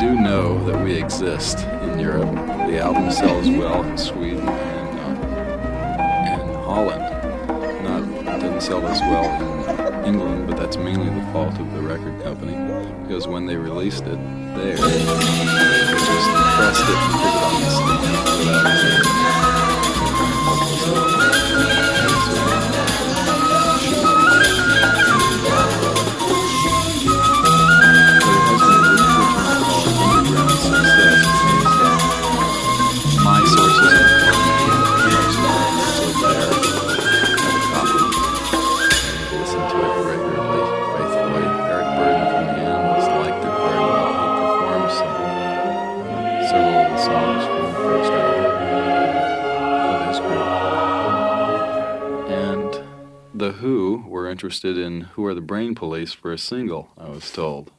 do know that we exist in Europe. The album sells well in Sweden and, uh, and Holland. Not doesn't sell as well in England, but that's mainly the fault of the record company because when they released it there, they just pressed it and put it on the stand without several of the songs from the first album of group. And The Who were interested in Who Are the Brain Police for a single, I was told.